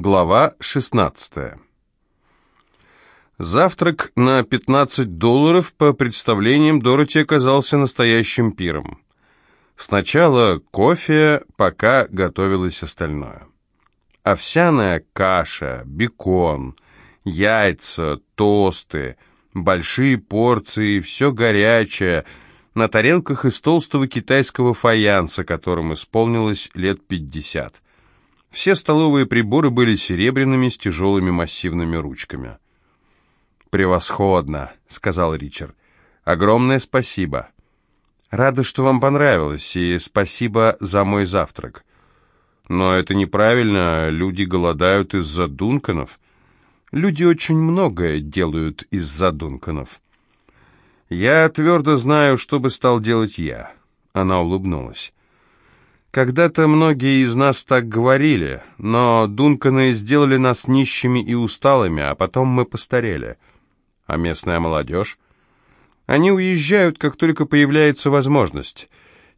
Глава 16. Завтрак на 15 долларов по представлениям Дороти оказался настоящим пиром. Сначала кофе, пока готовилось остальное. Овсяная каша, бекон, яйца, тосты, большие порции, все горячее, на тарелках из толстого китайского фаянса, которым исполнилось лет пятьдесят. Все столовые приборы были серебряными с тяжелыми массивными ручками. «Превосходно», — сказал Ричард. «Огромное спасибо. Рада, что вам понравилось, и спасибо за мой завтрак. Но это неправильно, люди голодают из-за Дунканов. Люди очень многое делают из-за Дунканов. Я твердо знаю, что бы стал делать я». Она улыбнулась. Когда-то многие из нас так говорили, но Дунканы сделали нас нищими и усталыми, а потом мы постарели. А местная молодежь? Они уезжают, как только появляется возможность.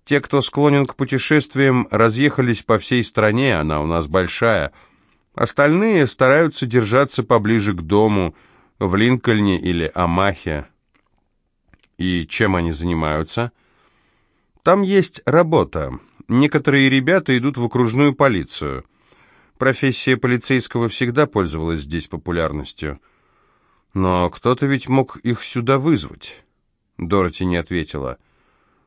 Те, кто склонен к путешествиям, разъехались по всей стране, она у нас большая. Остальные стараются держаться поближе к дому, в Линкольне или Амахе. И чем они занимаются? Там есть работа. Некоторые ребята идут в окружную полицию. Профессия полицейского всегда пользовалась здесь популярностью. Но кто-то ведь мог их сюда вызвать. Дороти не ответила.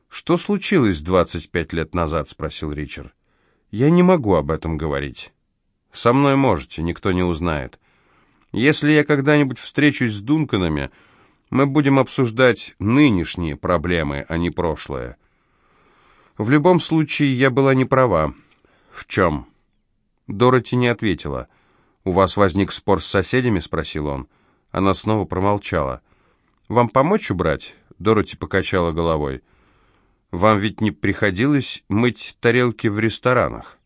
«Что случилось 25 лет назад?» — спросил Ричард. «Я не могу об этом говорить. Со мной можете, никто не узнает. Если я когда-нибудь встречусь с Дунканами, мы будем обсуждать нынешние проблемы, а не прошлое. В любом случае, я была не права. В чем? Дороти не ответила. «У вас возник спор с соседями?» — спросил он. Она снова промолчала. «Вам помочь убрать?» — Дороти покачала головой. «Вам ведь не приходилось мыть тарелки в ресторанах?»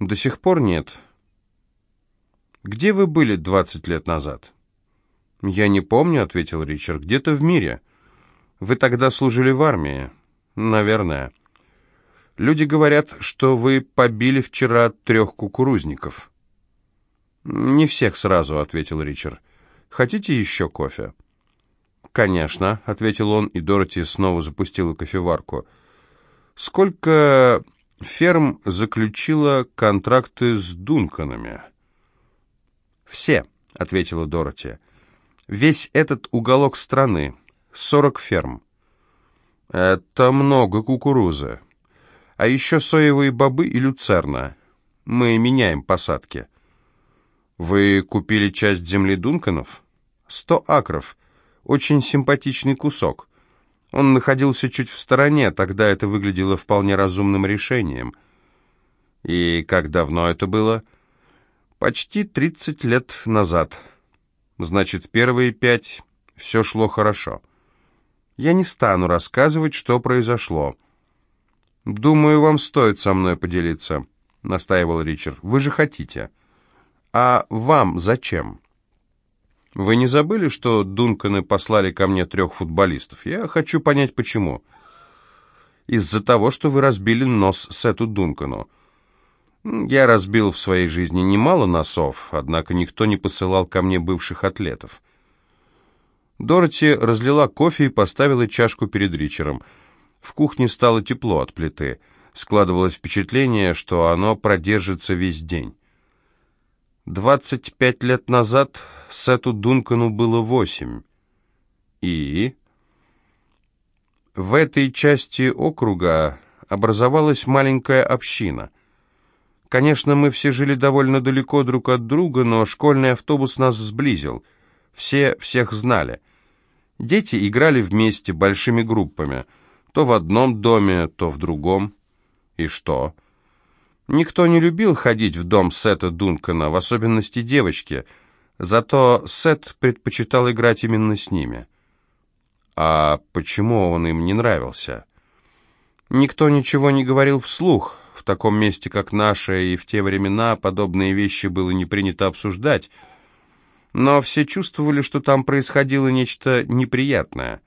«До сих пор нет». «Где вы были двадцать лет назад?» «Я не помню», — ответил Ричард. «Где-то в мире. Вы тогда служили в армии». «Наверное. Люди говорят, что вы побили вчера трех кукурузников». «Не всех сразу», — ответил Ричард. «Хотите еще кофе?» «Конечно», — ответил он, и Дороти снова запустила кофеварку. «Сколько ферм заключила контракты с Дунканами?» «Все», — ответила Дороти. «Весь этот уголок страны. Сорок ферм. Это много кукурузы. А еще соевые бобы и люцерна. Мы меняем посадки. Вы купили часть земли Дунканов? Сто акров. Очень симпатичный кусок. Он находился чуть в стороне, тогда это выглядело вполне разумным решением. И как давно это было? Почти тридцать лет назад. Значит, первые пять все шло хорошо. Я не стану рассказывать, что произошло. «Думаю, вам стоит со мной поделиться», — настаивал Ричард. «Вы же хотите». «А вам зачем?» «Вы не забыли, что Дунканы послали ко мне трех футболистов? Я хочу понять, почему». «Из-за того, что вы разбили нос Сету Дункану». «Я разбил в своей жизни немало носов, однако никто не посылал ко мне бывших атлетов». Дороти разлила кофе и поставила чашку перед Ричером. В кухне стало тепло от плиты. Складывалось впечатление, что оно продержится весь день. Двадцать пять лет назад Сету Дункану было восемь. И... В этой части округа образовалась маленькая община. Конечно, мы все жили довольно далеко друг от друга, но школьный автобус нас сблизил. Все всех знали. Дети играли вместе, большими группами. То в одном доме, то в другом. И что? Никто не любил ходить в дом Сета Дункана, в особенности девочки. Зато Сет предпочитал играть именно с ними. А почему он им не нравился? Никто ничего не говорил вслух. В таком месте, как наше, и в те времена подобные вещи было не принято обсуждать — но все чувствовали, что там происходило нечто неприятное.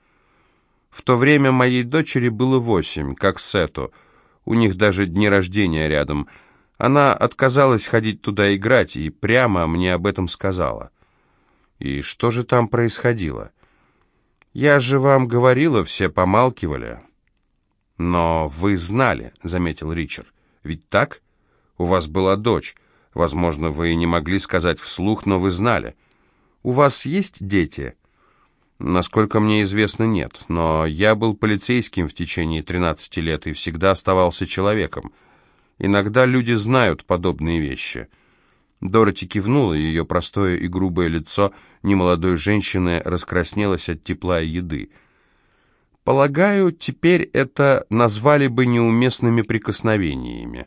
В то время моей дочери было восемь, как Сету. У них даже дни рождения рядом. Она отказалась ходить туда играть и прямо мне об этом сказала. И что же там происходило? Я же вам говорила, все помалкивали. Но вы знали, заметил Ричард. Ведь так? У вас была дочь. Возможно, вы не могли сказать вслух, но вы знали. У вас есть дети? Насколько мне известно, нет. Но я был полицейским в течение 13 лет и всегда оставался человеком. Иногда люди знают подобные вещи. Дороти кивнула, и ее простое и грубое лицо немолодой женщины раскраснелось от тепла и еды. Полагаю, теперь это назвали бы неуместными прикосновениями.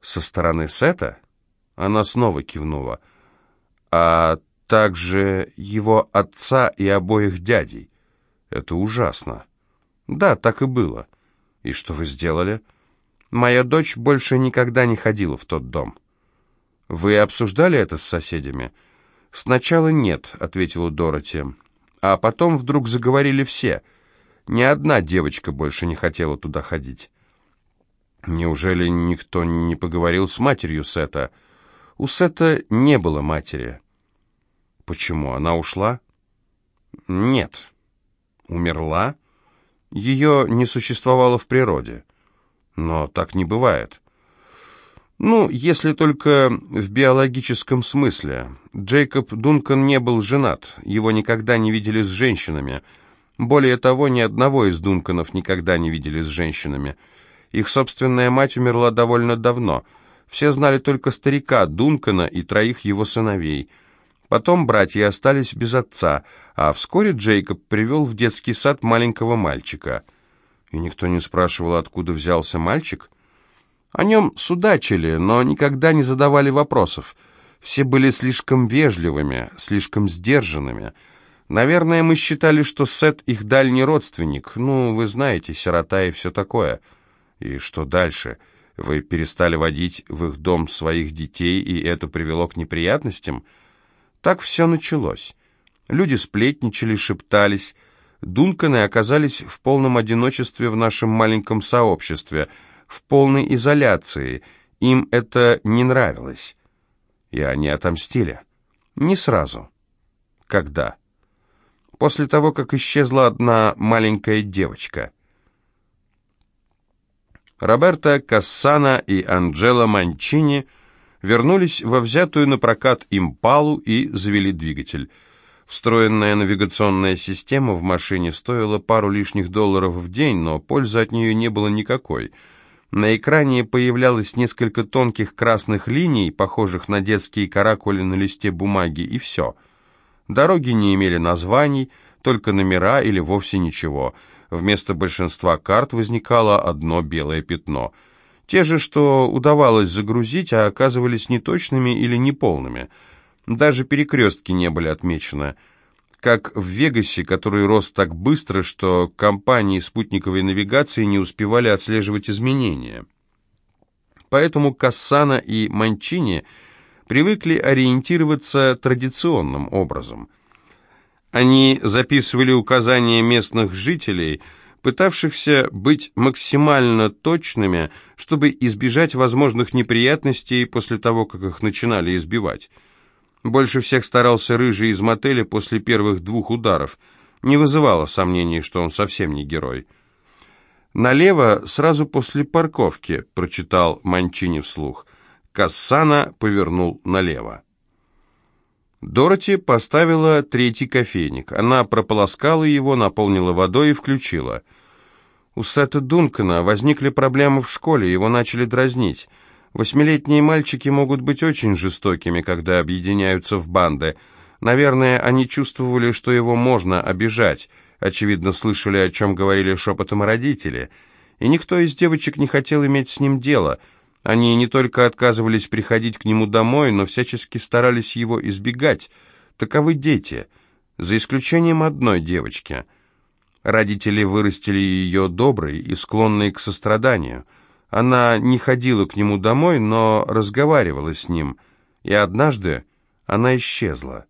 Со стороны Сета она снова кивнула. А также его отца и обоих дядей. Это ужасно. Да, так и было. И что вы сделали? Моя дочь больше никогда не ходила в тот дом. Вы обсуждали это с соседями? Сначала нет, ответила Дороти. А потом вдруг заговорили все. Ни одна девочка больше не хотела туда ходить. Неужели никто не поговорил с матерью Сета? У Сета не было матери. Почему? Она ушла? Нет. Умерла? Ее не существовало в природе. Но так не бывает. Ну, если только в биологическом смысле. Джейкоб Дункан не был женат, его никогда не видели с женщинами. Более того, ни одного из Дунканов никогда не видели с женщинами. Их собственная мать умерла довольно давно. Все знали только старика Дункана и троих его сыновей – Потом братья остались без отца, а вскоре Джейкоб привел в детский сад маленького мальчика. И никто не спрашивал, откуда взялся мальчик. О нем судачили, но никогда не задавали вопросов. Все были слишком вежливыми, слишком сдержанными. Наверное, мы считали, что Сет их дальний родственник. Ну, вы знаете, сирота и все такое. И что дальше? Вы перестали водить в их дом своих детей, и это привело к неприятностям?» Так все началось. Люди сплетничали, шептались. Дунканы оказались в полном одиночестве в нашем маленьком сообществе, в полной изоляции. Им это не нравилось. И они отомстили. Не сразу. Когда? После того, как исчезла одна маленькая девочка. Роберто Кассана и Анджело Манчини – вернулись во взятую на прокат импалу и завели двигатель. Встроенная навигационная система в машине стоила пару лишних долларов в день, но пользы от нее не было никакой. На экране появлялось несколько тонких красных линий, похожих на детские каракули на листе бумаги, и все. Дороги не имели названий, только номера или вовсе ничего. Вместо большинства карт возникало одно белое пятно — те же, что удавалось загрузить, а оказывались неточными или неполными. Даже перекрестки не были отмечены. Как в Вегасе, который рос так быстро, что компании спутниковой навигации не успевали отслеживать изменения. Поэтому Кассана и Манчини привыкли ориентироваться традиционным образом. Они записывали указания местных жителей – пытавшихся быть максимально точными, чтобы избежать возможных неприятностей после того, как их начинали избивать. Больше всех старался Рыжий из мотеля после первых двух ударов. Не вызывало сомнений, что он совсем не герой. «Налево, сразу после парковки», — прочитал Манчини вслух. Кассана повернул налево. Дороти поставила третий кофейник. Она прополоскала его, наполнила водой и включила. У Сета Дункана возникли проблемы в школе, его начали дразнить. Восьмилетние мальчики могут быть очень жестокими, когда объединяются в банды. Наверное, они чувствовали, что его можно обижать. Очевидно, слышали, о чем говорили шепотом родители. И никто из девочек не хотел иметь с ним дело — они не только отказывались приходить к нему домой, но всячески старались его избегать. Таковы дети, за исключением одной девочки. Родители вырастили ее доброй и склонной к состраданию. Она не ходила к нему домой, но разговаривала с ним, и однажды она исчезла.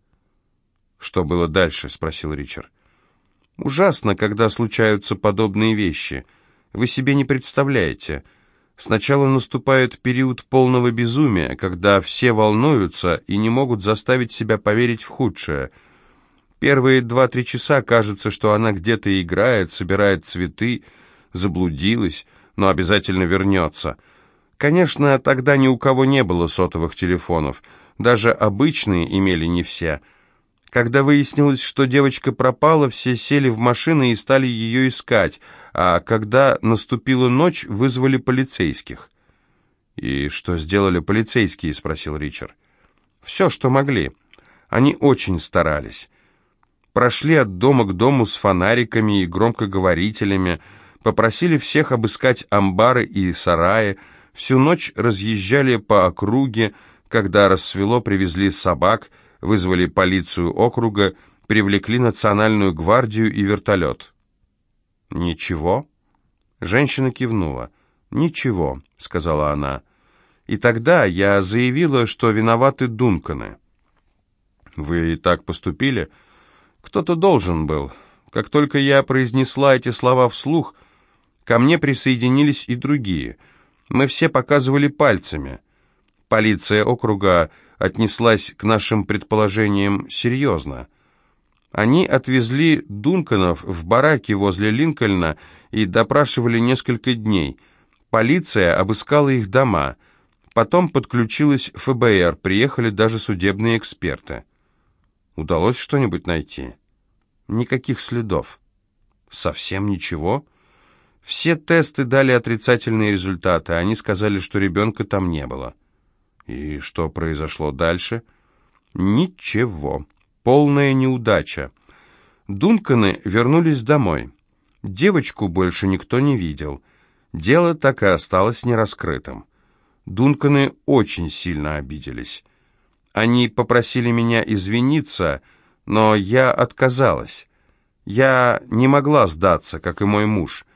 «Что было дальше?» — спросил Ричард. «Ужасно, когда случаются подобные вещи. Вы себе не представляете». Сначала наступает период полного безумия, когда все волнуются и не могут заставить себя поверить в худшее. Первые два-три часа кажется, что она где-то играет, собирает цветы, заблудилась, но обязательно вернется. Конечно, тогда ни у кого не было сотовых телефонов, даже обычные имели не все. Когда выяснилось, что девочка пропала, все сели в машины и стали ее искать, а когда наступила ночь, вызвали полицейских. «И что сделали полицейские?» — спросил Ричард. «Все, что могли. Они очень старались. Прошли от дома к дому с фонариками и громкоговорителями, попросили всех обыскать амбары и сараи, всю ночь разъезжали по округе, когда рассвело, привезли собак, вызвали полицию округа, привлекли национальную гвардию и вертолет. «Ничего?» Женщина кивнула. «Ничего», — сказала она. «И тогда я заявила, что виноваты Дунканы». «Вы и так поступили?» «Кто-то должен был. Как только я произнесла эти слова вслух, Ко мне присоединились и другие. Мы все показывали пальцами. Полиция округа отнеслась к нашим предположениям серьезно. Они отвезли Дунканов в бараки возле Линкольна и допрашивали несколько дней. Полиция обыскала их дома. Потом подключилась ФБР, приехали даже судебные эксперты. Удалось что-нибудь найти? Никаких следов. Совсем ничего? Все тесты дали отрицательные результаты. Они сказали, что ребенка там не было. И что произошло дальше? Ничего. Полная неудача. Дунканы вернулись домой. Девочку больше никто не видел. Дело так и осталось нераскрытым. Дунканы очень сильно обиделись. Они попросили меня извиниться, но я отказалась. Я не могла сдаться, как и мой муж.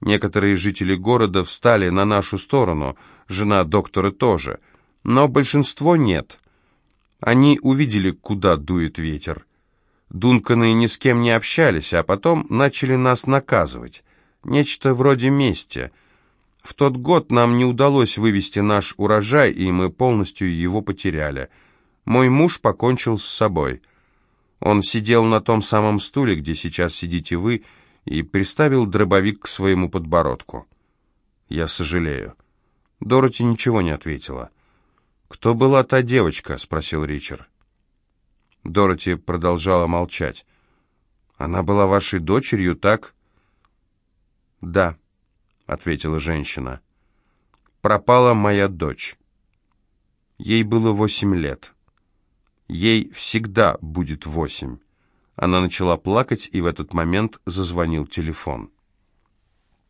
Некоторые жители города встали на нашу сторону, жена доктора тоже, но большинство нет. Они увидели, куда дует ветер. Дунканы ни с кем не общались, а потом начали нас наказывать. Нечто вроде мести. В тот год нам не удалось вывести наш урожай, и мы полностью его потеряли. Мой муж покончил с собой. Он сидел на том самом стуле, где сейчас сидите вы, и приставил дробовик к своему подбородку. «Я сожалею». Дороти ничего не ответила. «Кто была та девочка?» — спросил Ричард. Дороти продолжала молчать. «Она была вашей дочерью, так?» «Да», — ответила женщина. «Пропала моя дочь. Ей было восемь лет. Ей всегда будет восемь». Она начала плакать, и в этот момент зазвонил телефон.